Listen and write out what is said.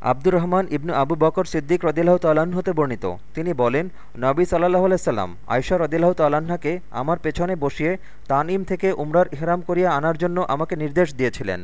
আব্দুর রহমান ইবনু আবু বকর সিদ্দিক রদিল্লাহ তাল্লাহ্ন হতে বর্ণিত। তিনি বলেন, নবী সাল্লাহ আলাইসাল্লাম আয়সা রদিল্লাহ তাল্লাহ্নাকে আমার পেছনে বসিয়ে তানইম থেকে উমরার ইহরাম করিয়া আনার জন্য আমাকে নির্দেশ দিয়েছিলেন।